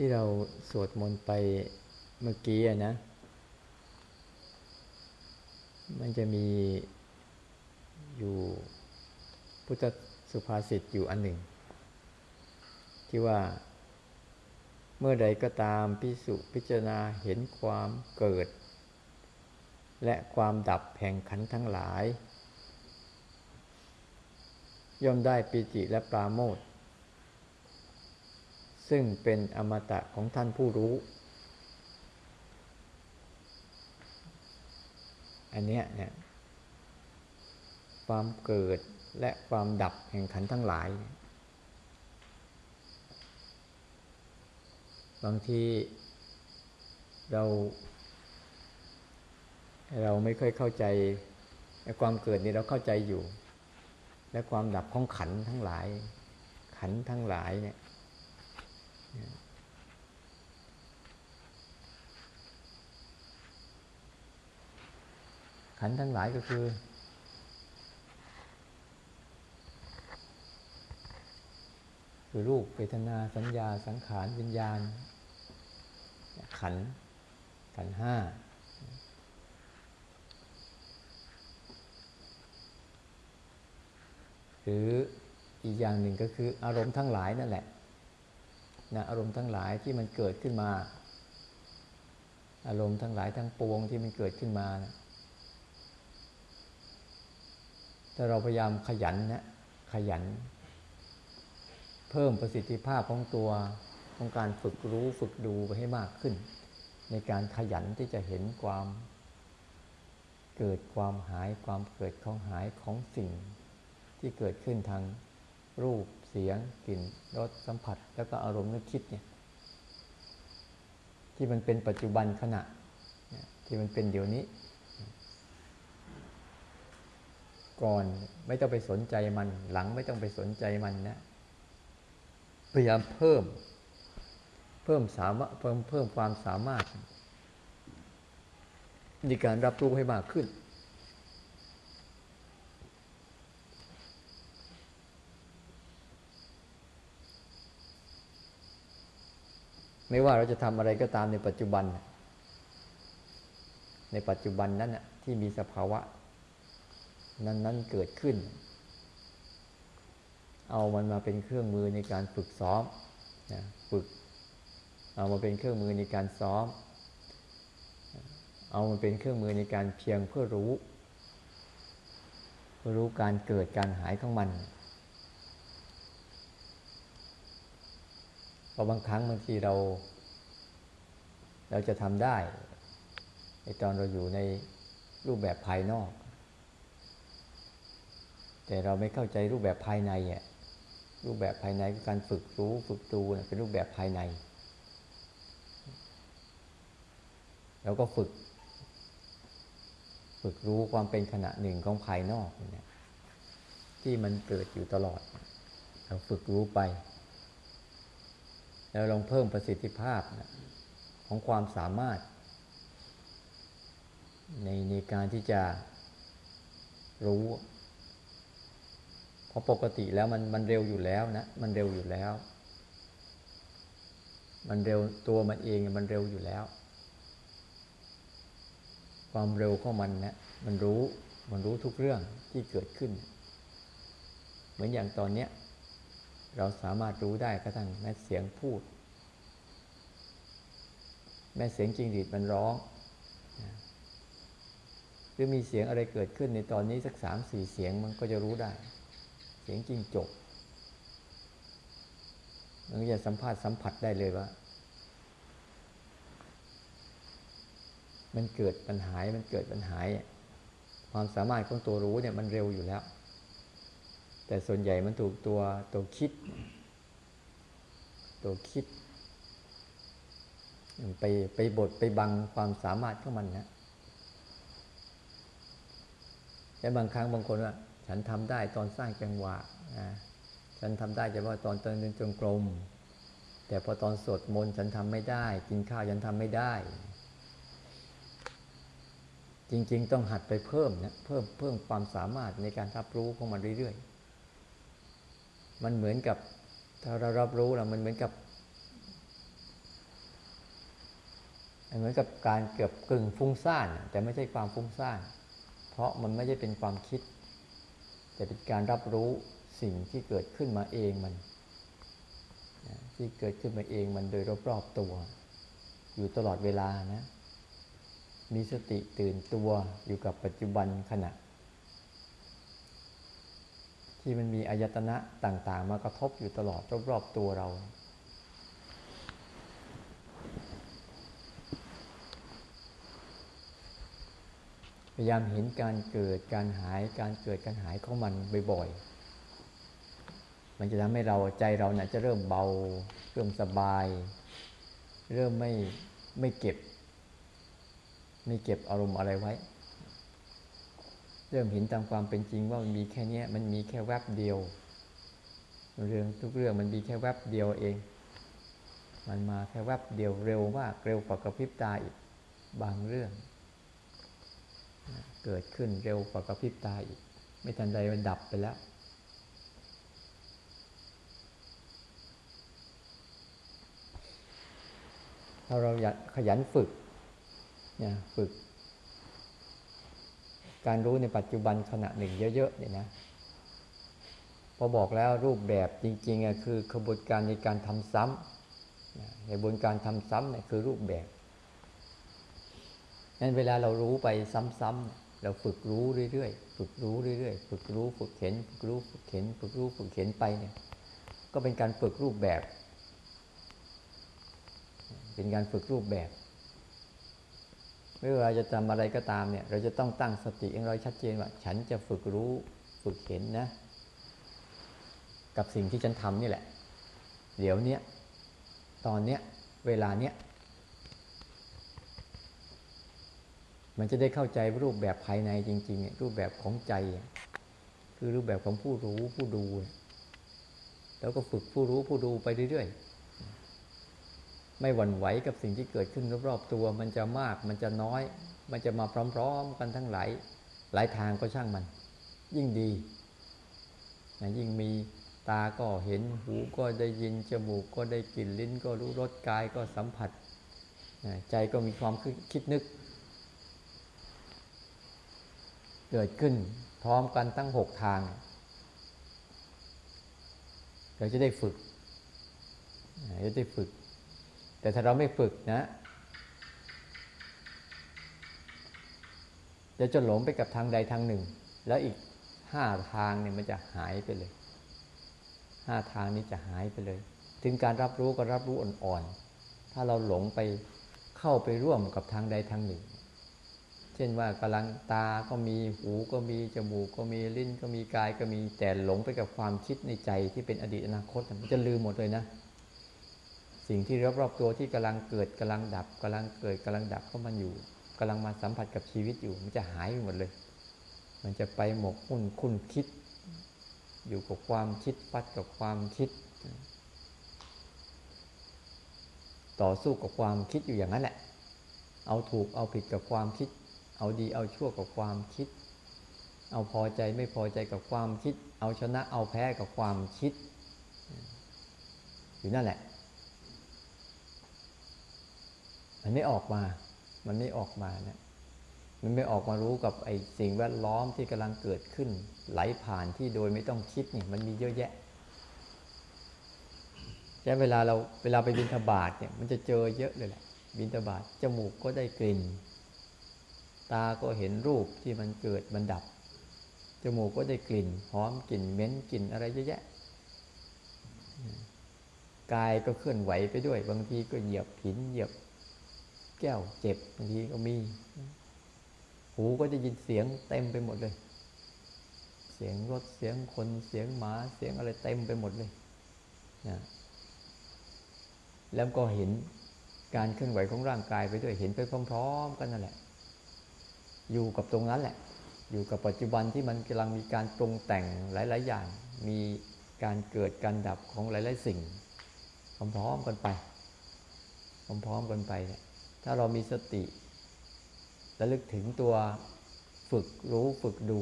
ที่เราสวดมนต์ไปเมื่อกี้นะ มันจะมีอยู่พุทธสุภาษิตอยู่อันหนึ่ง ที่ว่าเมื่อใดก็ตามพิสุพิจารณาเห็นความเกิด และความดับแห่งขันทั้งหลาย ย่อมได้ปิจิและปราโมท ซึ่งเป็นอมตะของท่านผู้รู้ อันเนี้ยเนี่ยความเกิดและความดับแห่งขันทั้งหลาย บางทีเรา เราไม่ค่อยเข้าใจความเกิดนี่เราเข้าใจอยู่ และความดับของขันทั้งหลาย ขันทั้งหลายเนี่ย ขันทั้งหลายก็คือ คือรูปเวทนาสัญญาสังขารวิญญาณ ขันขันห้าหรืออีกอย่างหนึ่งก็คืออารมณ์ทั้งหลายนั่นแหละนะอารมณ์ทั้งหลายที่มันเกิดขึ้นมา อารมณ์ทั้งหลายทั้งปวงที่มันเกิดขึ้นมานะ ถ้าเราพยายามขยันนะขยัน เพิ่มประสิทธิภาพของตัวของการฝึกรู้ฝึกดูไปให้มากขึ้น ในการขยันที่จะเห็นความ เกิดความหายความเกิดของหายของสิ่ง ที่เกิดขึ้นทางรูปเสียงกลิ่นรสสัมผัส แล้วก็อารมณ์นึกคิดเนี่ยที่มันเป็นปัจจุบันขณะที่มันเป็นเดี๋ยวนี้ ก่อนไม่ต้องไปสนใจมัน หลังไม่ต้องไปสนใจมันนะ พยายามเพิ่ม เพิ่มสามารถเพิ่มเพิ่มความสามารถในการรับรู้ให้มากขึ้น ไม่ว่าเราจะทำอะไรก็ตามในปัจจุบัน ในปัจจุบันนั้นที่มีสภาวะ นั้น ๆ เกิดขึ้น เอามันมาเป็นเครื่องมือในการฝึกซ้อมนะฝึก เอามาเป็นเครื่องมือในการซ้อม เอามันเป็นเครื่องมือในการเพียงเพื่อรู้ เพื่อรู้การเกิดการหายของมันเพราะบางครั้งบางทีเรา เราจะทำได้ในตอนเราอยู่ในรูปแบบภายนอก แต่เราไม่เข้าใจรูปแบบภายในอะรูปแบบภายในคือการฝึกรู้ฝึกดูเป็นรูปแบบภายในเราก็ฝึก ฝึกรู้ความเป็นขณะหนึ่งของภายนอกเนี่ยที่มันเกิดอยู่ตลอด เราฝึกรู้ไป แล้วลองเพิ่มประสิทธิภาพนะของความสามารถ ในในการที่จะรู้ ราะปกติแล้วมันมันเร็วอยู่แล้วนะ มันเร็วอยู่แล้ว มันเร็วตัวมันเองมันเร็วอยู่แล้ว ความเร็วของมันนะมันรู้มันรู้ทุกเรื่องที่เกิดขึ้น เหมือนอย่างตอนเนี้ยเราสามารถรู้ได้กระทั่งแม้เสียงพูด แม้เสียงจริงดีดมันร้องหรือมีเสียงอะไรเกิดขึ้นในตอนนี้สักสามสี่เสียงมันก็จะรู้ได้ สียงจริงจบมันจะสัมผัสสัมผัสได้เลยว่า มันเกิดปัญหา มันเกิดปัญหาความสามารถของตัวรู้เนี่ยมันเร็วอยู่แล้ว แต่ส่วนใหญ่มันถูกตัวตัวคิด ตัวคิด ไปไปบดไปบังความสามารถของมันนะแต่บางครั้งบางคนว่า ฉันทำได้ตอนสร้างจังหวะนะฉันทำได้เฉพาะตอนเดินจงกรม แต่พอตอนสวดมนต์ฉันทำไม่ได้ กินข้าวฉันทำไม่ได้ จริง ๆ ต้องหัดไปเพิ่มนะเพิ่มเพิ่มความสามารถในการรับรู้ของมันเรื่อยๆ มันเหมือนกับถ้าเรารับรู้แล้วมันเหมือนกับเหมือนกับการเกือบกึ่งฟุ้งซ่านแต่ไม่ใช่ความฟุ้งซ่าน เพราะมันไม่ใช่เป็นความคิด แต่เป็นการรับรู้สิ่งที่เกิดขึ้นมาเองมัน ที่เกิดขึ้นมาเองมันโดยรอบๆตัว อยู่ตลอดเวลานะ มีสติตื่นตัวอยู่กับปัจจุบันขณะ ที่มันมีอายตนะต่างๆ มากระทบอยู่ตลอดรอบๆตัวเรา พยายามเห็นการเกิดการหายการเกิดการหายของมันบ่อยๆ มันจะทำให้เราใจเราเนี่ยจะเริ่มเบา เริ่มสบาย เริ่มไม่ไม่เก็บ ไม่เก็บอารมณ์อะไรไว้ เริ่มเห็นตามความเป็นจริงว่ามันมีแค่นี้มันมีแค่แวบเดียว เรื่องทุกเรื่องมันมีแค่แวบเดียวเอง มันมาแค่แวบเดียวเร็วมากเร็วกว่ากระพริบตาอีกบางเรื่อง เกิดขึ้นเร็วกว่ากระพริบตาอีก ไม่ทันใดมันดับไปแล้ว ถ้าเราขยันฝึกเนี่ยฝึก การรู้ในปัจจุบันขณะหนึ่งเยอะๆเนี่ยนะพอบอกแล้วรูปแบบจริงๆคือขบวนการในการทำซ้ำกระบวนการทำซ้ำเนี่ยคือรูปแบบ นั้นเวลาเรารู้ไปซ้ำๆเราฝึกรู้เรื่อยๆ ฝึกรู้เรื่อยๆ ฝึกรู้ฝึกเห็น ฝึกรู้ฝึกเห็น ฝึกรู้ฝึกเห็นไปเนี่ย ก็เป็นการฝึกรูปแบบ เป็นการฝึกรูปแบบ ไม่ว่าเราจะทำอะไรก็ตามเนี่ย เราจะต้องตั้งสติของเราชัดเจนว่า ฉันจะฝึกรู้ฝึกเห็นนะ กับสิ่งที่ฉันทำนี่แหละ เดี๋ยวนี้ตอนเนี้ย เวลาเนี้ย มันจะได้เข้าใจรูปแบบภายในจริง ๆ รูปแบบของใจ คือรูปแบบของผู้รู้ผู้ดู แล้วก็ฝึกผู้รู้ผู้ดูไปเรื่อยๆ ไม่หวั่นไหวกับสิ่งที่เกิดขึ้นรอบๆตัว มันจะมากมันจะน้อย มันจะมาพร้อม ๆ กันทั้งหลายหลายทางก็ช่างมัน ยิ่งดีนะยิ่งมีตาก็เห็นหูก็ได้ยินจมูกก็ได้กลิ่นลิ้น ก็รู้รสกายก็สัมผัส ใจก็มีความคิดนึก เกิดขึ้นพร้อมกันตั้งหกทาง เราจะได้ฝึกจะได้ฝึก แต่ถ้าเราไม่ฝึกนะจะจะหลงไปกับทางใดทางหนึ่ง แล้วอีกห้าทางเนี่ยมันจะหายไปเลยห้าทางนี้จะหายไปเลย ถึงการรับรู้ก็รับรู้อ่อนๆ ถ้าเราหลงไปเข้าไปร่วมกับทางใดทางหนึ่ง เช่นว่ากำลังตาก็มีหูก็มีจมูกก็มีลิ้นก็มีกายก็มีแต่หลงไปกับความคิดในใจที่เป็นอดีตอนาคตมันจะลืมหมดเลยนะ สิ่งที่รอบๆตัวที่กำลังเกิดกำลังดับกำลังเกิดกำลังดับก็มันอยู่กำลังมาสัมผัสกับชีวิตอยู่ มันจะหายไปหมดเลย มันจะไปหมกมุ่นคุ้นคิด อยู่กับความคิดปัดกับความคิด ต่อสู้กับความคิดอยู่อย่างนั้นแหละเอาถูกเอาผิดกับความคิด เอาดีเอาชั่วกับความคิด เอาพอใจไม่พอใจกับความคิด เอาชนะเอาแพ้กับความคิด อยู่นั่นแหละ มันไม่ออกมา มันไม่ออกมาเนะมันไม่ออกมารู้กับไอ้สิ่งแวดล้อมที่กำลังเกิดขึ้น ไหลผ่านที่โดยไม่ต้องคิดนี่มันมีเยอะแยะใช้เวลาเราเวลาไปบินทบาทเนี่ยมันจะเจอเยอะเลยแหละบินทบาทจมูกก็ได้กลิ่น ตาก็เห็นรูปที่มันเกิดมันดับ จมูกก็ได้กลิ่นหอมกลิ่นเหม็นกลิ่นอะไรเยอะแยะกายก็เคลื่อนไหวไปด้วย บางทีก็เหยียบหินเหยียบ แก้วเจ็บบางทีก็มี หูก็จะยินเสียงเต็มไปหมดเลย เสียงรถเสียงคนเสียงหมาเสียงอะไรเต็มไปหมดเลยนะแล้วก็เห็นการเคลื่อนไหวของร่างกายไปด้วยเห็นไปพร้อมๆกันนั่นแหละ อยู่กับตรงนั้นแหละ อยู่กับปัจจุบันที่มันกำลังมีการปรุงแต่งหลาย ๆ อย่าง มีการเกิดการดับของหลาย ๆ สิ่งพร้อมๆกันไปพร้อมๆกันไปเนี่ยถ้าเรามีสติและลึกถึงตัวฝึกรู้ฝึกดู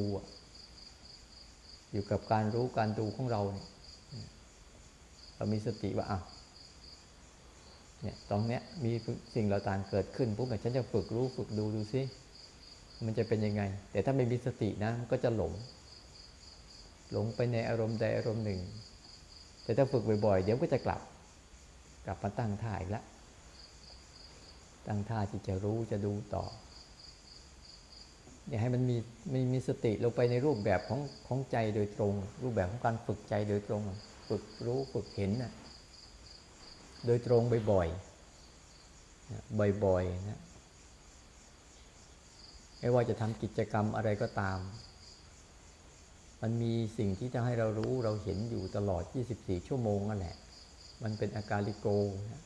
อยู่กับการรู้การดูของเราเนี่ยเรามีสติว่าอะเนี่ยตรงเนี้ยมีสิ่งเราต่างเกิดขึ้นปุ๊บฉันจะฝึกรู้ฝึกดูดูซิ มันจะเป็นยังไง แต่ถ้าไม่มีสตินะมันก็จะหลง หลงไปในอารมณ์ใดอารมณ์หนึ่ง แต่ถ้าฝึกบ่อยๆ เดี๋ยวก็จะกลับ กลับมาตั้งท่าอีกล้วตั้งท่าที่จะรู้จะดูต่ออย่าให้มันมีมีมีสติลงไปในรูปแบบของของใจโดยตรง รูปแบบของการฝึกใจโดยตรง ฝึกรู้ฝึกเห็นนะโดยตรงบ่อยๆบ่อยๆนะ ไม่ว่าจะทำกิจกรรมอะไรก็ตาม มันมีสิ่งที่จะให้เรารู้เราเห็นอยู่ตลอด 24 ชั่วโมงนั่นแหละ มันเป็นอาการลิโกนะ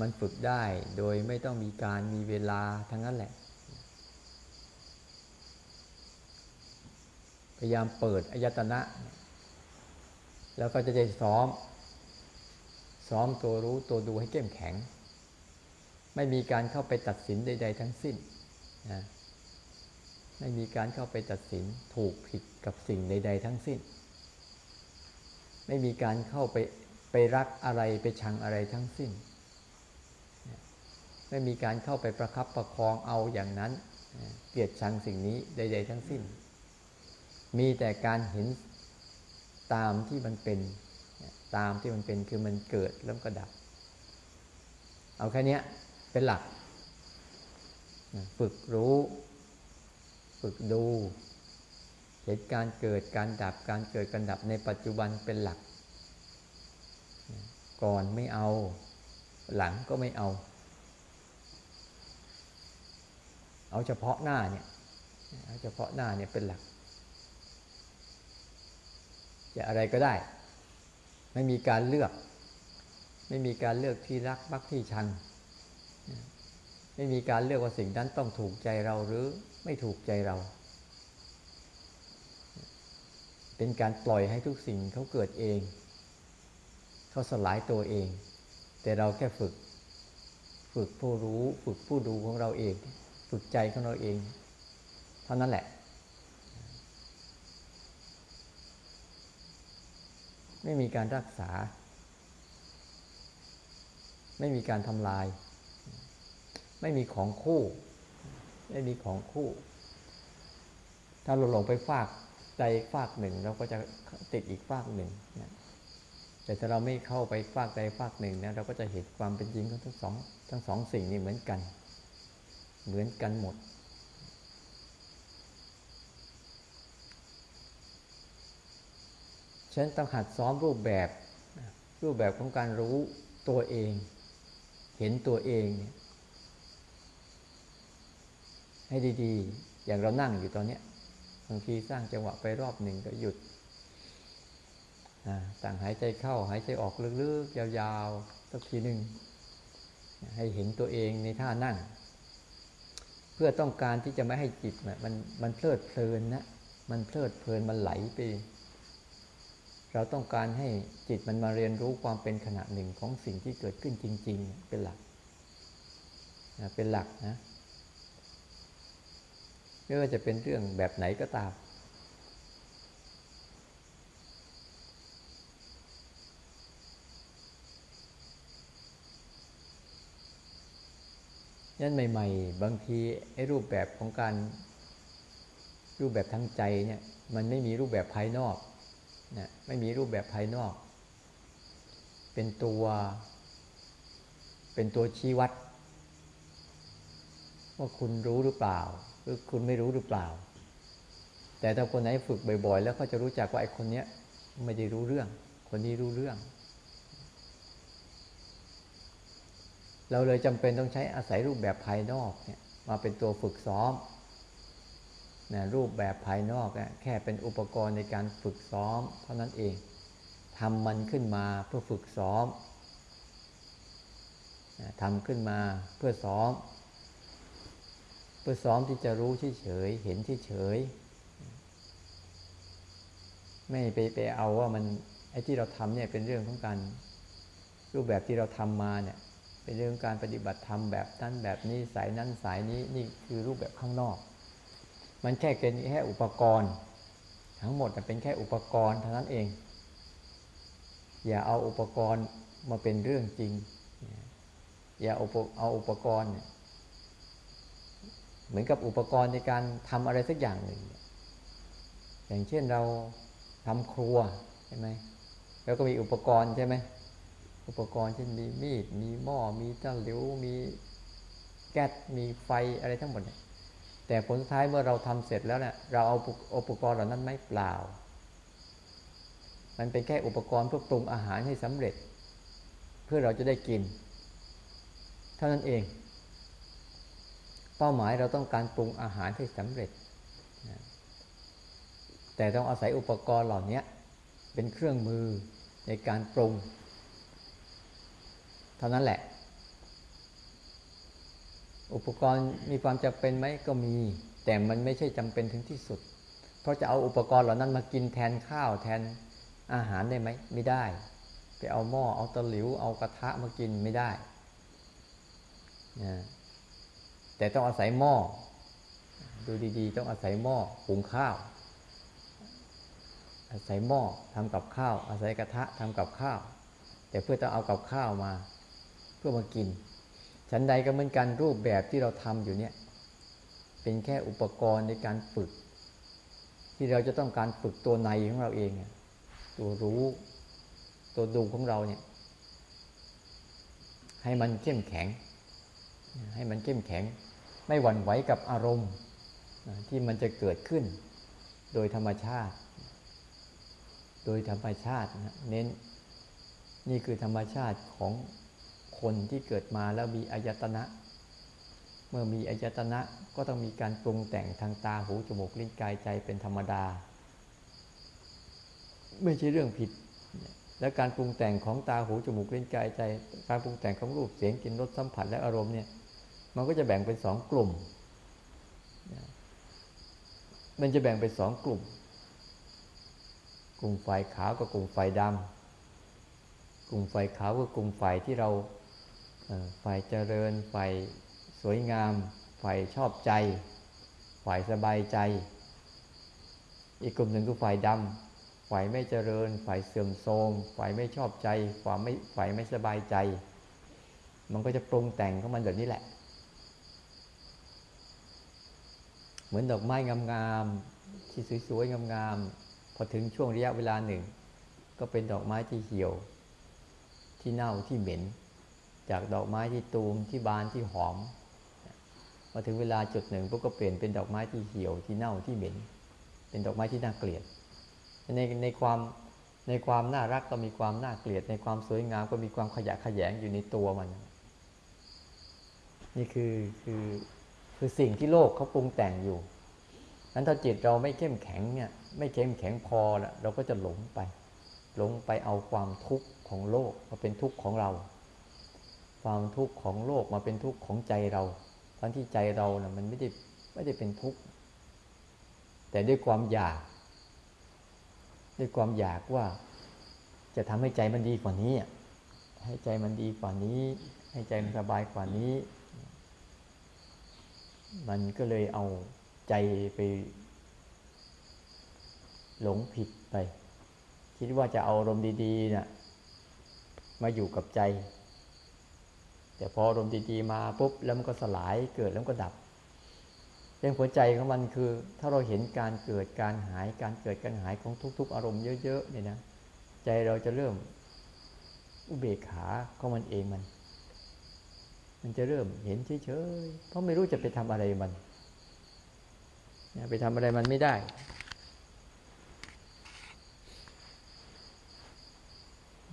มันฝึกได้โดยไม่ต้องมีการมีเวลาทั้งนั้นแหละ พยายามเปิดอายตนะ แล้วก็จะได้ซ้อม ซ้อมตัวรู้ตัวดูให้เข้มแข็ง ไม่มีการเข้าไปตัดสินใด ๆ ทั้งสิ้น นะไม่มีการเข้าไปตัดสินถูกผิดกับสิ่งใด ๆ ทั้งสิ้น ไม่มีการเข้าไปไปรักอะไรไปชังอะไรทั้งสิ้น ไม่มีการเข้าไปประครับประคองเอาอย่างนั้น เกลียดชังสิ่งนี้ใด ๆ ทั้งสิ้น มีแต่การเห็นตามที่มันเป็นตามที่มันเป็นคือมันเกิดแล้วก็ดับ เอาแค่นี้เป็นหลัก ฝึกรู้ ฝึกดู เห็นการเกิดการดับการเกิดการดับในปัจจุบันเป็นหลัก ก่อนไม่เอา หลังก็ไม่เอา เอาเฉพาะหน้าเนี่ยเอาเฉพาะหน้าเนี่ยเป็นหลัก จะอะไรก็ได้ ไม่มีการเลือก ไม่มีการเลือกที่รักบักที่ชัง ไม่มีการเลือกว่าสิ่งนั้นต้องถูกใจเราหรือไม่ถูกใจเรา เป็นการปล่อยให้ทุกสิ่งเขาเกิดเอง เขาสลายตัวเอง แต่เราแค่ฝึก ฝึกผู้รู้ ฝึกผู้ดูของเราเอง ฝึกใจของเราเอง เท่านั้นแหละ ไม่มีการรักษา ไม่มีการทำลาย ไม่มีของคู่ ไม่มีของคู่ ถ้าเราหลงไปฝากใจฝากหนึ่ง เราก็จะติดอีกฝากหนึ่งนะแต่ถ้าเราไม่เข้าไปฝากใดฝากหนึ่งนะเราก็จะเห็นความเป็นจริงของทั้งสองทั้งสองสิ่งนี้เหมือนกัน เหมือนกันหมดฉันต้องหัดซ้อมรูปแบบ รูปแบบของการรู้ตัวเอง เห็นตัวเอง ให้ดีๆ อย่างเรานั่งอยู่ตอนนี้บางทีสร้างจังหวะไปรอบหนึ่งก็หยุดต่างหายใจเข้าหายใจออกลึกๆ ยาวๆ สักทีหนึ่งให้เห็นตัวเองในท่านั่ง เพื่อต้องการที่จะไม่ให้จิตมันมันเพลิดเพลินนะมันเพลิดเพลินมันไหลไป เราต้องการให้จิตมันมาเรียนรู้ความเป็นขณะหนึ่งของสิ่งที่เกิดขึ้นจริง ๆ เป็นหลักเป็นหลักนะ ไม่ว่าจะเป็นเรื่องแบบไหนก็ตามยันใหม่ ๆ บางทีไอ้รูปแบบของการ รูปแบบทางใจเนี่ย มันไม่มีรูปแบบภายนอกนะไม่มีรูปแบบภายนอก เป็นตัว เป็นตัวชี้วัด ว่าคุณรู้หรือเปล่า หรือคุณไม่รู้หรือเปล่า แต่ถ้าคนไหนฝึกบ่อย ๆ แล้วเขาจะรู้จักว่าไอ้คนเนี้ยไม่ได้รู้เรื่อง คนนี้รู้เรื่อง เราเลยจำเป็นต้องใช้อาศัยรูปแบบภายนอกเนี่ยมาเป็นตัวฝึกซ้อมนะรูปแบบภายนอกแค่เป็นอุปกรณ์ในการฝึกซ้อม เท่านั้นเองทำมันขึ้นมาเพื่อฝึกซ้อมทำขึ้นมาเพื่อซ้อม พื่อซ้อมที่จะรู้เฉยเห็นเฉย ไม่ไปไปเอาว่ามันไอ้ที่เราทำเนี่ยเป็นเรื่องของการรูปแบบที่เราทำมาเนี่ย เป็นเรื่องการปฏิบัติธรรมแบบนั้นแบบนี้สายนั้นสายนี้นี่คือรูปแบบข้างนอก มันแค่เป็นแค่อุปกรณ์ ทั้งหมดเป็นแค่อุปกรณ์เท่านั้นเอง อย่าเอาอุปกรณ์มาเป็นเรื่องจริง อย่าเอาเอาอุปกรณ์เเหมือนกับอุปกรณ์ในการทำอะไรสักอย่างหนึ่ง อย่างเช่นเราทำครัวใช่ไหมแล้วก็มีอุปกรณ์ใช่ไหมอุปกรณ์เช่นมีมีด มีหม้อ มีตะหลิว มีแก๊ส มีไฟอะไรทั้งหมดเนี่ยแต่ผลสุดท้ายเมื่อเราทำเสร็จแล้วเนี่ยเราเอาอุปกรณ์เหล่านั้นไม่เปล่า มันเป็นแค่อุปกรณ์เพื่อปรุงอาหารให้สำเร็จ เพื่อเราจะได้กิน เท่านั้นเอง เป้าหมายเราต้องการปรุงอาหารให้สำเร็จ แต่ต้องอาศัยอุปกรณ์เหล่านี้เป็นเครื่องมือในการปรุง เท่านั้นแหละ อุปกรณ์มีความจำเป็นไหมก็มี แต่มันไม่ใช่จำเป็นถึงที่สุด เพราะจะเอาอุปกรณ์เหล่านั้นมากินแทนข้าวแทนอาหารได้ไหมไม่ได้ ไปเอาหม้อเอาตะหลิวเอากระทะมากินไม่ได้นะ แต่ต้องอาศัยหม้อ ดูดีๆ ต้องอาศัยหม้อหุงข้าว อาศัยหม้อทำกับข้าว อาศัยกระทะทำกับข้าว แต่เพื่อจะเอากับข้าวมา เพื่อมากินฉันใดก็เหมือนกันรูปแบบที่เราทำอยู่เนี่ย เป็นแค่อุปกรณ์ในการฝึก ที่เราจะต้องการฝึกตัวในของเราเอง ตัวรู้ตัวดูของเราเนี่ยให้มันเข้มแข็ง ให้มันเข้มแข็ง ไม่หวั่นไหวกับอารมณ์ที่มันจะเกิดขึ้น โดยธรรมชาติ โดยธรรมชาตินะเน้นนี่คือธรรมชาติของคนที่เกิดมาแล้วมีอายตนะ เมื่อมีอายตนะก็ต้องมีการปรุงแต่งทางตาหูจมูกลิ้นกายใจเป็นธรรมดา ไม่ใช่เรื่องผิด และการปรุงแต่งของตาหูจมูกลิ้นกายใจ การปรุงแต่งของรูปเสียงกลิ่นรสสัมผัสและอารมณ์เนี่ย มันก็จะแบ่งเป็นสองกลุ่ม มันจะแบ่งเป็นสองกลุ่ม กลุ่มไฟขาวกับกลุ่มไฟดำกลุ่มไฟขาวกับกลุ่มไฟที่เราไฟเจริญ ไฟสวยงาม ไฟชอบใจ ไฟสบายใจ อีกกลุ่มหนึ่งคือไฟดำไฟไม่เจริญ ไฟเสื่อมโทรม ไฟไม่ชอบใจไฟไม่ไฟไม่สบายใจมันก็จะปรุงแต่งของมันแบบนี้แหละ เห มือนดอกไม้งามๆที่สวยๆงามๆพอถึงช่วงระยะเวลาหนึ่ง ก็เป็นดอกไม้ที่เหี่ยว ที่เน่าที่เหม็น จากดอกไม้ที่ตูมที่บานที่หอมพอถึงเวลาจุดหนึ่งพวกก็เปลี่ยนเป็นดอกไม้ที่เหี่ยวที่เน่าที่เหม็น เป็นดอกไม้ที่น่าเกลียด ในในความในความน่ารักก็มีความน่าเกลียด ในความสวยงามก็มีความขยะขยงอยู่ในตัวมัน นี่คือคือ คือสิ่งที่โลกเขาปรุงแต่งอยู่นั้นถ้าจิตเราไม่เข้มแข็งเนี่ยไม่เข้มแข็งพอล้วเราก็จะหลงไป หลงไปเอาความทุกข์ของโลกมาเป็นทุกข์ของเรา ความทุกข์ของโลกมาเป็นทุกข์ของใจเราทั้งที่ใจเรานะ่ะมันไม่ได้ไม่ได้เป็นทุกข์แต่ด้วยความอยาก ด้วยความอยากว่าจะทำให้ใจมันดีกว่านี้ให้ใจมันดีกว่านี้ ให้ใจมันสบายกว่านี้ มันก็เลยเอาใจไป หลงผิดไป คิดว่าจะเอาอารมณ์ดีๆนี่ยมาอยู่กับใจ แต่พออารมณ์ดีๆมาปุ๊บแล้วมันก็สลายเกิดแล้วก็ดับเรื่องหัวใจของมันคือ ถ้าเราเห็นการเกิดการหายการเกิดการหายของทุก ๆ อารมณ์เยอะๆเนี่ยนะใจเราจะเริ่มอุเบกขาของมันเองมัน มันจะเริ่มเห็นเฉยๆเพราะไม่รู้จะไปทำอะไรมันไปทำอะไรมันไม่ได้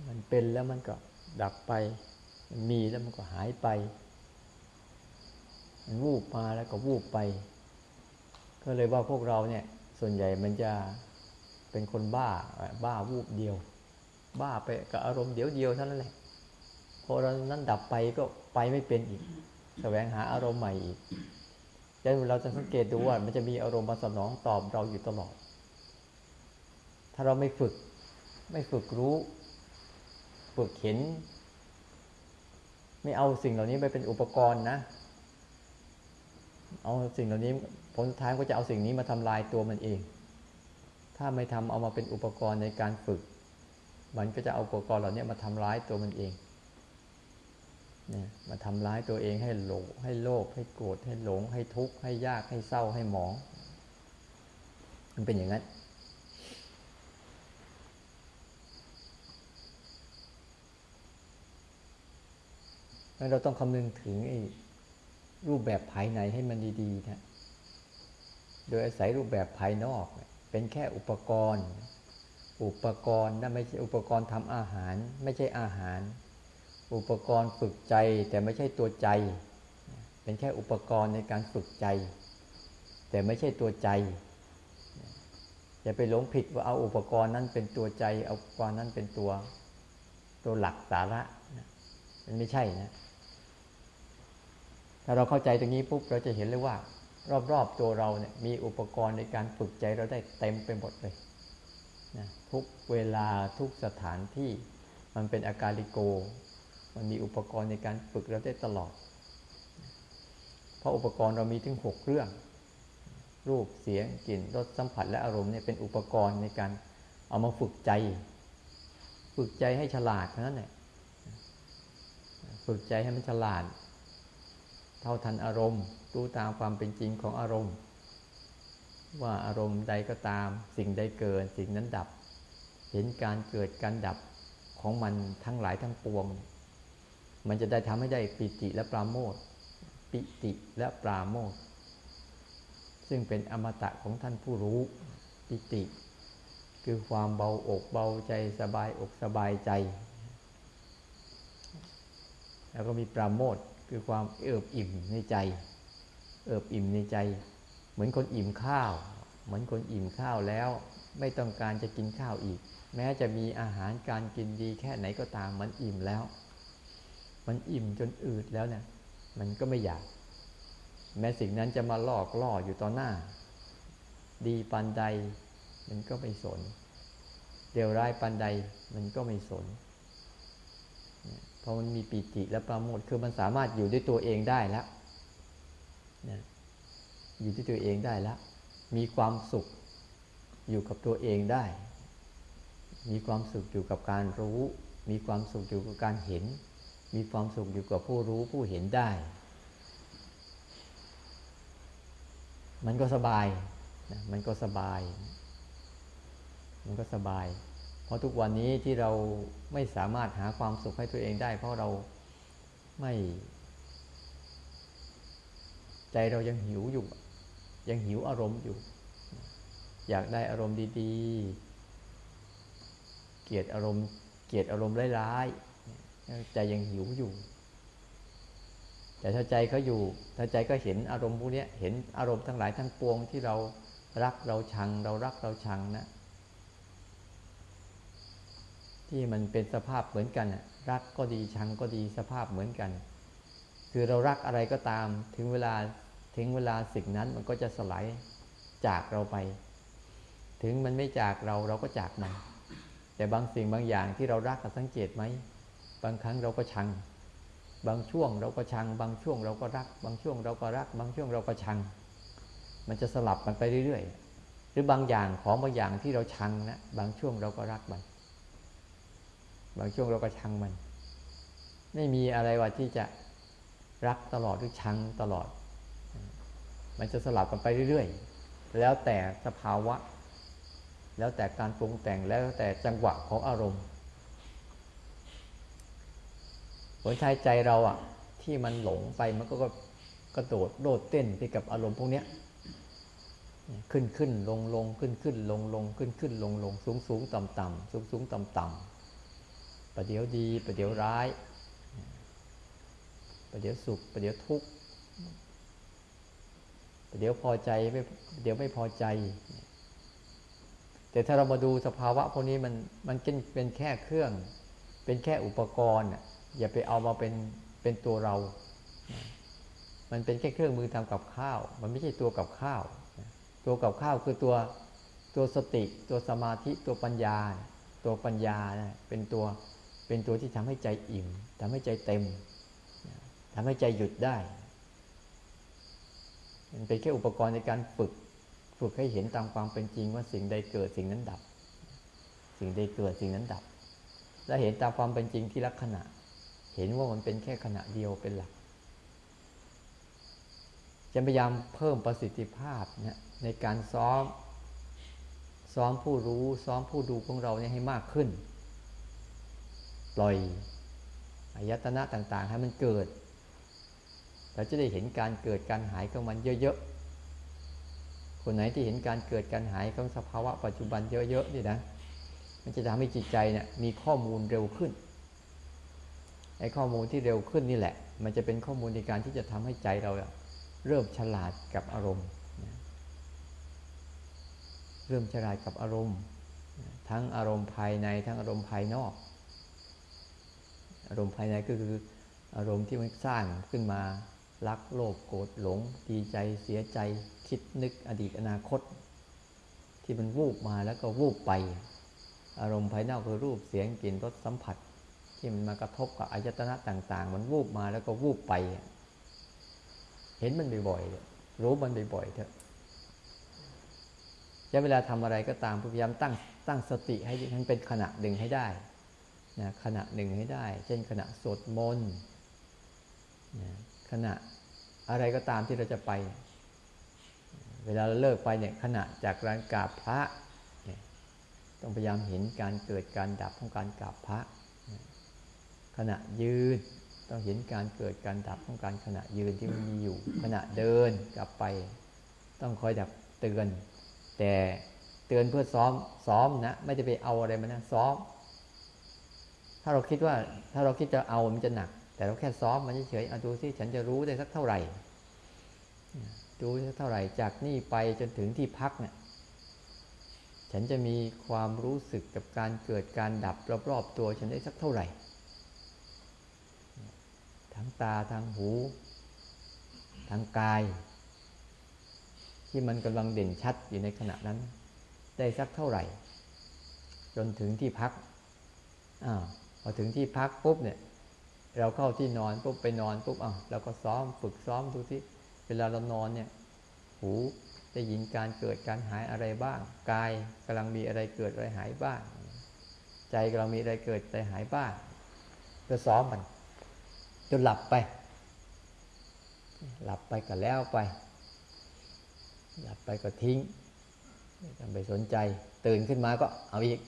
มันเป็นแล้วมันก็ดับไป มันมีแล้วมันก็หายไป มันวูบมาแล้วก็วูบไป ก็เลยว่าพวกเราเนี่ย ส่วนใหญ่มันจะเป็นคนบ้า บ้าวูบเดียว บ้าไปกับอารมณ์เดียวเดียวเท่านั้นแหละ พอเรานั้นดับไปก็ ไปไม่เป็นอีกแสวงหาอารมณ์ใหม่อีกดังนั้นเราจะสังเกตดูว่ามันจะมีอารมณ์มาสนองตอบเราอยู่ตลอด ถ้าเราไม่ฝึก ไม่ฝึกรู้ ฝึกเห็น ไม่เอาสิ่งเหล่านี้ไปเป็นอุปกรณ์นะ เอาสิ่งเหล่านี้ผลท้ายก็จะเอาสิ่งนี้มาทำลายตัวมันเอง ถ้าไม่ทำเอามาเป็นอุปกรณ์ในการฝึก มันก็จะเอาอุปกรณ์เหล่านี้มาทำร้ายตัวมันเอง นี่ยมาทำร้ายตัวเองให้โลภให้โลภให้โกรธให้หลง ให้ทุกข์ให้ยากให้เศร้าให้หมอง มันเป็นอย่างนั้น เราต้องคำนึงถึงรูปแบบภายในให้มันดีๆนะโดยอาศัยรูปแบบภายนอก เป็นแค่อุปกรณ์ อุปกรณ์นั่นไม่ใช่อุปกรณ์ทำอาหาร ไม่ใช่อาหาร อุปกรณ์ฝึกใจแต่ไม่ใช่ตัวใจ เป็นแค่อุปกรณ์ในการฝึกใจ แต่ไม่ใช่ตัวใจ อย่าไปหลงผิดว่าเอาอุปกรณ์นั้นเป็นตัวใจ เอาอุปกรณ์นั้นเป็นตัวตัวหลักสาระ มันไม่ใช่นะ ถ้าเราเข้าใจตรงนี้ปุ๊บเราจะเห็นเลยว่า รอบๆตัวเราเนี่ยมีอุปกรณ์ในการฝึกใจเราได้เต็มไปหมดเลยนะทุกเวลาทุกสถานที่มันเป็นอาการลิโก มันมีอุปกรณ์ในการฝึกเราได้ตลอด เพราะอุปกรณ์เรามีถึงหกเรื่อง รูปเสียงกลิ่นรสสัมผัสและอารมณ์เนี่ยเป็นอุปกรณ์ในการเอามาฝึกใจ ฝึกใจให้ฉลาดเท่านั้นแหละฝึกใจให้มันฉลาด เท่าทันอารมณ์รู้ตามความเป็นจริงของอารมณ์ ว่าอารมณ์ใดก็ตาม สิ่งใดเกิดสิ่งนั้นดับ เห็นการเกิดการดับของมันทั้งหลายทั้งปวง มันจะได้ทำให้ได้ปิติและปราโมทปิติและปราโมทซึ่งเป็นอมตะของท่านผู้รู้ปิติ คือความเบาอกเบาใจสบายอกสบายใจ แล้วก็มีปราโมทคือความเอิบอิ่มในใจ เอิบอิ่มในใจ เหมือนคนอิ่มข้าว เหมือนคนอิ่มข้าวแล้ว ไม่ต้องการจะกินข้าวอีก แม้จะมีอาหารการกินดีแค่ไหนก็ตามมันอิ่มแล้ว มันอิ่มจนอืดแล้วเนี่ยมันก็ไม่อยาก แม้สิ่งนั้นจะมาลอกล่ออยู่ต่อหน้า ดีปันใด มันก็ไม่สนเดียวร้ายปันใดมันก็ไม่สนพราะมันมีปีติและประโมทคือมันสามารถอยู่ด้วยตัวเองได้แล้วนะอยู่ด้วยตัวเองได้แล้ว มีความสุขอยู่กับตัวเองได้ มีความสุขอยู่กับการรู้ มีความสุขอยู่กับการเห็น มีความสุขอยู่กับผู้รู้ผู้เห็นได้ มันก็สบายนะมันก็สบาย มันก็สบาย เพราะทุกวันนี้ที่เราไม่สามารถหาความสุขให้ตัวเองได้ เพราะเราไม่ ใจเรายังหิวอยู่ ยังหิวอารมณ์อยู่ อยากได้อารมณ์ดีๆ เกลียดอารมณ์ เกลียดอารมณ์ร้ายๆ ใจยังหิวอยู่ แต่ถ้าใจเขาอยู่ ถ้าใจก็เห็นอารมณ์พวกนี้เห็นอารมณ์ทั้งหลายทั้งปวงที่เรารักเราชัง เรารักเราชังนะที่มันเป็นสภาพเหมือนกันรักก็ดีชังก็ดีสภาพเหมือนกัน คือเรารักอะไรก็ตาม ถึงเวลาถึงเวลาสิ่งนั้นมันก็จะสลายจากเราไป ถึงมันไม่จากเราเราก็จากมันแต่บางสิ่งบางอย่างที่เรารักสังเกตไหม บางครั้งเราก็ชัง บางช่วงเราก็ชัง บางช่วงเราก็รัก บางช่วงเราก็รัก บางช่วงเราก็ชัง มันจะสลับมันไปเรื่อยๆ หรือบางอย่างของบางอย่างที่เราชังนะบางช่วงเราก็รักมัน บางช่วงเราก็ชังมัน ไม่มีอะไรว่าที่จะรักตลอดหรือชังตลอด มันจะสลับกันไปเรื่อยๆ แล้วแต่สภาวะ แล้วแต่การปรุงแต่งแล้วแต่จังหวะของอารมณ์ ผลชายใจเราอะที่มันหลงไปมันก็กระโดดโดดเต้นไปกับอารมณ์พวกนี้ขึ้นขึ้นลงลงขึ้นขึ้นลงลงขึ้นขึ้นลงลงสูงสูงต่ำต่ำสูงสูงต่ำต่ำประเดี๋ยวดีประเดี๋ยวร้าย ประเดี๋ยวสุขประเดี๋ยวทุกข์ประเดี๋ยวพอใจไม่เดี๋ยวไม่พอใจ แต่ถ้าเรามาดูสภาวะพวกนี้มันมันเป็นแค่เครื่อง เป็นแค่อุปกรณ์ อย่าไปเอามาเป็นเป็นตัวเรา มันเป็นแค่เครื่องมือทำกับข้าว มันไม่ใช่ตัวกับข้าว ตัวกับข้าวคือตัวตัวสติ ตัวสมาธิตัวปัญญา ตัวปัญญาเป็นตัวเป็นตัวที่ทำให้ใจอิ่มทำให้ใจเต็มทำให้ใจหยุดได้ มันเป็นแค่อุปกรณ์ในการฝึก ฝึกให้เห็นตามความเป็นจริงว่าสิ่งใดเกิดสิ่งนั้นดับ สิ่งใดเกิดสิ่งนั้นดับ และเห็นตามความเป็นจริงที่ลักษณะ เห็นว่ามันเป็นแค่ขณะเดียวเป็นหลักจะพยายามเพิ่มประสิทธิภาพเนี่ยในการซ้อม ซ้อมผู้รู้ซ้อมผู้ดูของเราเนี่ยให้มากขึ้น ปล่อยอายตนะต่างๆ ให้มันเกิด เราจะได้เห็นการเกิดการหายของมันเยอะๆ คนไหนที่เห็นการเกิดการหายของสภาวะปัจจุบันเยอะๆนี่นะ มันจะทำให้จิตใจเนี่ยมีข้อมูลเร็วขึ้น ไอ้ข้อมูลที่เร็วขึ้นนี่แหละ มันจะเป็นข้อมูลในการที่จะทำให้ใจเราเริ่มฉลาดกับอารมณ์ เริ่มฉลาดกับอารมณ์ ทั้งอารมณ์ภายในทั้งอารมณ์ภายนอก อารมณ์ภายในก็คืออารมณ์ที่มันสร้างขึ้นมารักโลภโกรธหลง ดีใจเสียใจคิดนึกอดีตอนาคต ที่มันวูบมาแล้วก็วูบไป อารมณ์ภายนอกคือรูปเสียงกลิ่นรสสัมผัส ที่มันมากระทบกับอายตนะต่าง ๆ มันวูบมาแล้วก็วูบไป เห็นมันบ่อยๆรู้มันบ่อยๆเถอะจะเวลาทำอะไรก็ตามพยายามตั้งตั้งสติให้มันเป็นขณะหนึ่งให้ได้นะขณะหนึ่งให้ได้ เช่นขณะสวดมนต์นะขณะอะไรก็ตามที่เราจะไป เวลาเราเลิกไปเนี่ยขณะจากการกราบพระ ต้องพยายามเห็นการเกิดการดับของการกราบพระ ขณะยืนต้องเห็นการเกิดการดับของการขณะยืนที่มันมีอยู่ ขณะเดินกลับไป ต้องคอยดับเตือน แต่เตือนเพื่อซ้อมซ้อมนะ ไม่ได้ไปเอาอะไรมานะซ้อม ถ้าเราคิดว่าถ้าเราคิดจะเอามันจะหนัก แต่เราแค่ซ้อมมันเฉยๆเอาดูสิฉันจะรู้ได้สักเท่าไหร่ดูสักเท่าไหร่จากนี่ไปจนถึงที่พักเนี่ยฉันจะมีความรู้สึกกับการเกิดการดับรอบๆตัวฉันได้สักเท่าไหร่ ทั้งตาทางหู ทางกาย ที่มันกำลังเด่นชัดอยู่ในขณะนั้น ได้สักเท่าไหร่ จนถึงที่พักอ้าพอถึงที่พักปุ๊บเนี่ย เราเข้าที่นอนปุ๊บไปนอนปุ๊บอ้าเราก็ซ้อมฝึกซ้อมดูที่เวลาเรานอนเนี่ย หูได้ยินการเกิดการหายอะไรบ้าง กายกำลังมีอะไรเกิดอะไรหายบ้าง ใจกำลังมีอะไรเกิดอะไรหายบ้างก็ซ้อมมัน จนหลับไป หลับไปก็แล้วไป หลับไปก็ทิ้งไม่ต้องไปสนใจ ตื่นขึ้นมาก็เอาอีก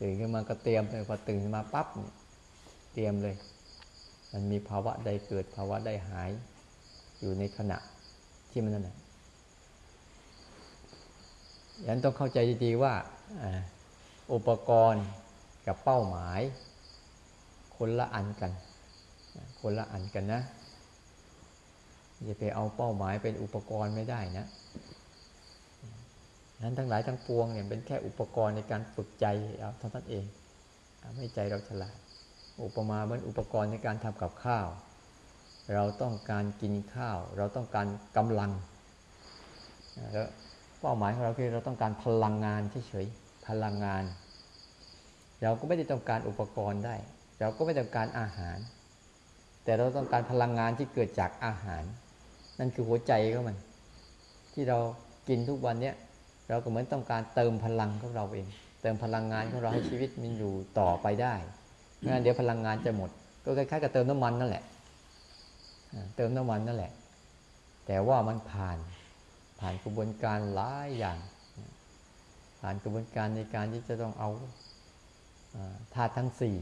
ตื่นขึ้นมาก็เตรียมเลยพอตื่นมาปั๊บเตรียมเลย มันมีภาวะใดเกิดภาวะใดหาย อยู่ในขณะที่มันนั่นแหละยันต้องเข้าใจดีๆว่าอุปกรณ์กับเป้าหมาย คนละอันกัน คนละอันกันนะ อย่าไปเอาเป้าหมายเป็นอุปกรณ์ไม่ได้นะนั้นทั้งหลายทั้งปวงเนี่ยเป็นแค่อุปกรณ์ในการฝึกใจเอาเท่านั้นเองให้ใจเราฉลาด อุปมาเหมือนอุปกรณ์ในการทำกับข้าว เราต้องการกินข้าว เราต้องการกำลังแล้วเป้าหมายของเราคือเราต้องการพลังงานเฉยๆพลังงาน เราก็ไม่ได้ต้องการอุปกรณ์ได้ เราก็ไม่ต้องการอาหาร แต่เราต้องการพลังงานที่เกิดจากอาหาร นั่นคือหัวใจของมัน ที่เรากินทุกวันเนี้ยเราก็เหมือนต้องการเติมพลังของเราเอง เติมพลังงานของเราให้ชีวิตมันอยู่ต่อไปได้งั้นเดี๋ยวพลังงานจะหมด ก็คล้ายๆกับเติมน้ำมันนั่นแหละเติมน้ำมันนั่นแหละ แต่ว่ามันผ่านผ่านกระบวนการหลายอย่าง ผ่านกระบวนการในการที่จะต้องเอาธาตุทั้งสี่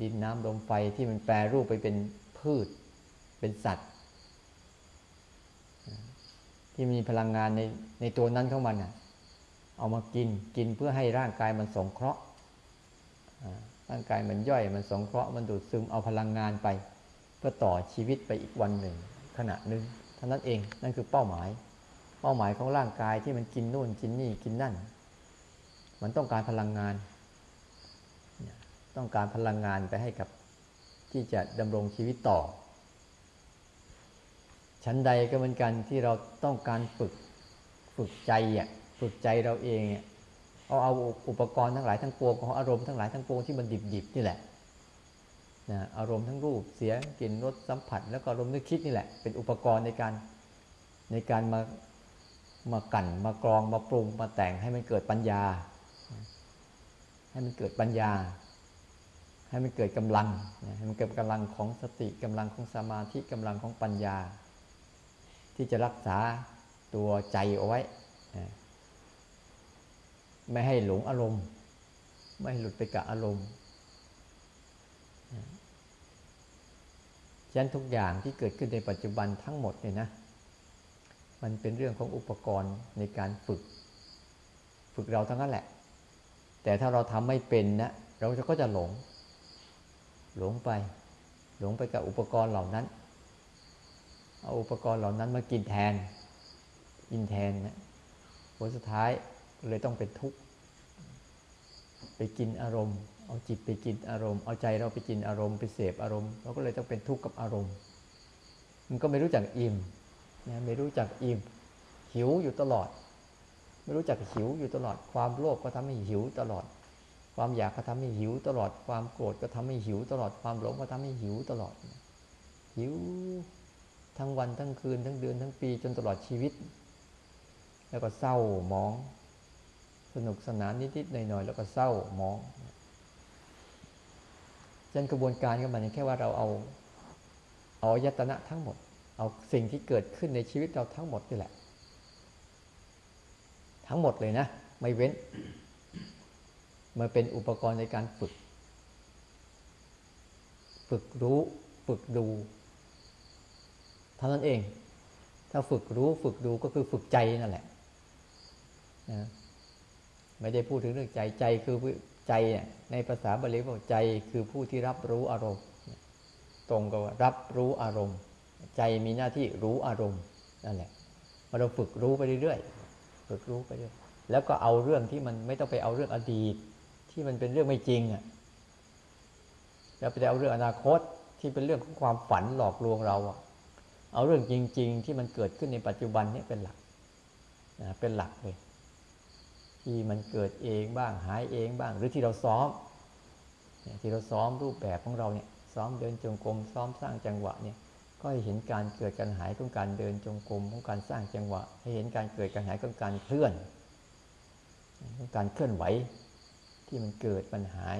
ดินน้ำลมไฟที่มันแปรรูปไปเป็นพืช เป็นสัตว์ ที่มีพลังงานในในตัวนั้นของมันเอามากินกินเพื่อให้ร่างกายมันสงเคราะห์ร่างกายมันย่อยมันสงเคราะห์มันดูดซึมเอาพลังงานไป เพื่อต่อชีวิตไปอีกวันหนึ่ง ขณะหนึ่งเท่านั้นเองนั่นคือเป้าหมาย เป้าหมายของร่างกายที่มันกินนู่นกินนี่กินนั่น มันต้องการพลังงาน ต้องการพลังงานไปให้กับที่จะดำรงชีวิตต่อ ชั้นใดก็เหมือนกันที่เราต้องการฝึกฝึกใจอะฝึกใจเราเองเอาเอาอุปกรณ์ทั้งหลายทั้งปวงของอารมณ์ทั้งหลายทั้งปวงที่มันดิบๆนี่แหละนะอารมณ์ทั้งรูปเสียงกลิ่นรสสัมผัส แล้วก็อารมณ์นึกคิดนี่แหละ เป็นอุปกรณ์ในการในการมามากั่นมากรองมาปรุงมาแต่งให้มันเกิดปัญญา ให้มันเกิดปัญญา ให้มันเกิดกำลังให้มันเกิดกำลังของสติกำลังของสมาธิกำลังของปัญญา ที่จะรักษาตัวใจเอาไว้ ไม่ให้หลงอารมณ์ ไม่หหลุดไปกับอารมณ์ฉะนั้นทุกอย่างที่เกิดขึ้นในปัจจุบันทั้งหมดเนี่ยนะ มันเป็นเรื่องของอุปกรณ์ในการฝึก ฝึกเราทั้งนั้นแหละ แต่ถ้าเราทำไม่เป็นนะ เราก็จะหลง หลงไป หลงไปกับอุปกรณ์เหล่านั้น เอาอุปกรณ์เหล่านั้นมากินแทน กินแทนนะผลสุดท้ายเลยต้องเป็นทุกข์ ไปกินอารมณ์ เอาจิตไปกินอารมณ์ เอาใจเราไปกินอารมณ์ ไปเสพอารมณ์ เราก็เลยต้องเป็นทุกข์กับอารมณ์ มันก็ไม่รู้จักอิ่มนะไม่รู้จักอิ่ม หิวอยู่ตลอด ไม่รู้จักหิวอยู่ตลอด ความโลภก็ทำให้หิวตลอด ความอยากก็ทำให้หิวตลอด ความโกรธก็ทำให้หิวตลอด ความหลงก็ทำให้หิวตลอด หิวทั้งวันทั้งคืนทั้งเดือนทั้งปีจนตลอดชีวิต แล้วก็เศร้ามอง สนุกสนานนิดๆหน่อยๆแล้วก็เศร้ามองฉะนั้นกระบวนการก็มันแค่ว่าเราเอาเอายตนะทั้งหมด เอาสิ่งที่เกิดขึ้นในชีวิตเราทั้งหมดนี่แหละ ทั้งหมดเลยนะ ไม่เว้น มาเป็นอุปกรณ์ในการฝึก ฝึกรู้ ฝึกดูเท่านั้นเอง ถ้าฝึกรู้ฝึกดูก็คือฝึกใจนั่นแหละนะไม่ได้พูดถึงเรื่องใจใจคือใจในภาษาบาลีบอกใจคือผู้ที่รับรู้อารมณ์ ตรงกับว่ารับรู้อารมณ์ ใจมีหน้าที่รู้อารมณ์นั่นแหละเราฝึกรู้ไปเรื่อยๆฝึกรู้ไปเรื่อยแล้วก็เอาเรื่องที่มันไม่ต้องไปเอาเรื่องอดีต ที่มันเป็นเรื่องไม่จริงอะแล้วไปเอาเรื่องอนาคตที่เป็นเรื่องของความฝันหลอกลวงเราอะ เอาเรื่องจริง ๆ ที่มันเกิดขึ้นในปัจจุบันนี้เป็นหลักนะเป็นหลักเลย ที่มันเกิดเองบ้างหายเองบ้าง หรือที่เราซ้อมที่เราซ้อมรูปแบบของเราเนี่ย ซ้อมเดินจงกรมซ้อมสร้างจังหวะเนี่ยก็ให้เห็นการเกิดการหายของการเดินจงกรมของการสร้างจังหวะ ให้เห็นการเกิดการหายของการเคลื่อนของการเคลื่อนไหว ที่มันเกิดมันหาย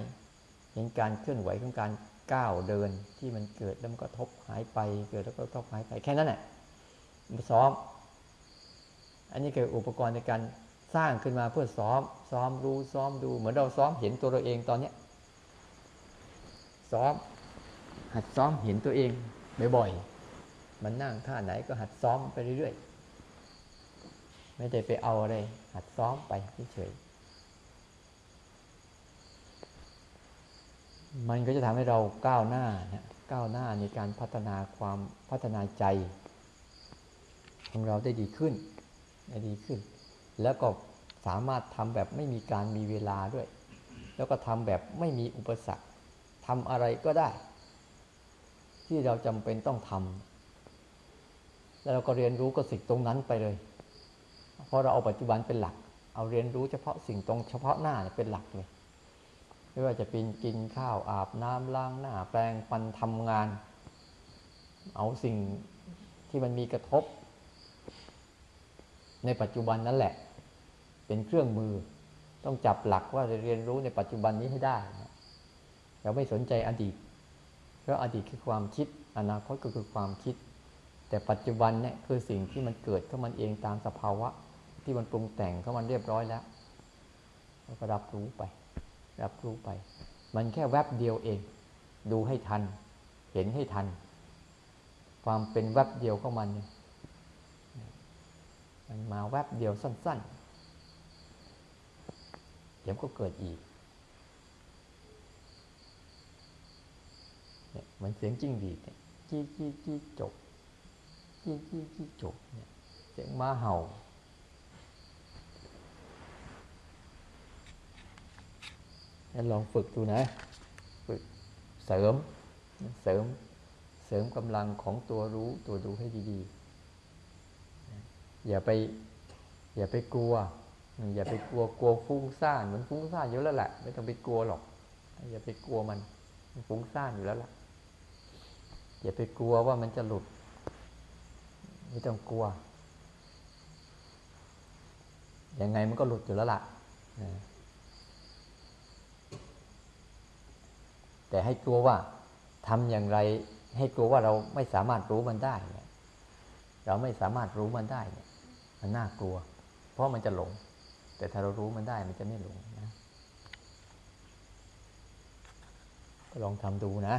เห็นการเคลื่อนไหวของการก้าวเดินที่มันเกิดแล้วมันก็ทบหายไป เกิดแล้วก็ทบหายไปแค่นั้นแหละซ้อม อันนี้คืออุปกรณ์ในการสร้างขึ้นมาเพื่อซ้อม ซ้อมรู้ซ้อมดู เหมือนเราซ้อมเห็นตัวเราเองตอนเนี้ยซ้อม หัดซ้อมเห็นตัวเองบ่อยๆมันนั่งท่าไหนก็หัดซ้อมไปเรื่อยๆไม่ได้ไปเอาอะไรหัดซ้อมไปเฉย มันก็จะทำให้เราก้าวหน้านะก้าวหน้าในการพัฒนาความพัฒนาใจของเราได้ดีขึ้นได้ดีขึ้น แล้วก็สามารถทำแบบไม่มีการมีเวลาด้วย แล้วก็ทำแบบไม่มีอุปสรรคทำอะไรก็ได้ ที่เราจำเป็นต้องทำแล้วเราก็เรียนรู้ก็สิ่งตรงนั้นไปเลย เพราะเราเอาปัจจุบันเป็นหลัก เอาเรียนรู้เฉพาะสิ่งตรงเฉพาะหน้าเป็นหลักเลย ไม่ว่าจะเป็นกินข้าวอาบน้ำล้างหน้า แปรงฟันทำงาน เอาสิ่งที่มันมีกระทบ ในปัจจุบันนั่นแหละ เป็นเครื่องมือต้องจับหลักว่าจะเรียนรู้ในปัจจุบันนี้ให้ได้เราไม่สนใจอดีตเพราะอดีตคือความคิด อนาคตก็คือความคิด แต่ปัจจุบันเนี่ยคือสิ่งที่มันเกิดขึ้นมันเองตามสภาวะ ที่มันปรุงแต่งเข้ามันเรียบร้อยแล้วเราก็รับรู้ไป รับรู้ไป มันแค่แวบเดียวเอง ดูให้ทัน เห็นให้ทัน ความเป็นแวบเดียวของมันเนี่ยมันมาแวบเดียวสั้น ๆ เดี๋ยวก็เกิดอีกเนี่ยเหมือนเสียงจิ้งหรีดเนี่ยจี้จี้จี้จบจี้จี้จี้จบเนี่ยเสียงม้าเห่า แล้วลองฝึกดูนะ ฝึกเสริม เสริม เสริมกำลังของตัวรู้ตัวดูให้ดีๆ อย่าไป อย่าไปกลัว อย่าไปกลัว กลัวฟุ้งซ่าน เหมันฟุ้งซ่านเยอะแล้วแหละ ไม่ต้องไปกลัวหรอก อย่าไปกลัวมัน มันฟุ้งซ่านอยู่แล้วล่ะ อย่าไปกลัวว่ามันจะหลุด ไม่ต้องกลัว ยังไงมันก็หลุดอยู่แล้วล่ะ แต่ให้กลัวว่าทำอย่างไร ให้กลัวว่าเราไม่สามารถรู้มันได้เนี่ยเราไม่สามารถรู้มันได้เนี่ยมันน่ากลัว เพราะมันจะหลง แต่ถ้าเรารู้มันได้มันจะไม่หลงนะก็ลองทำดูนะ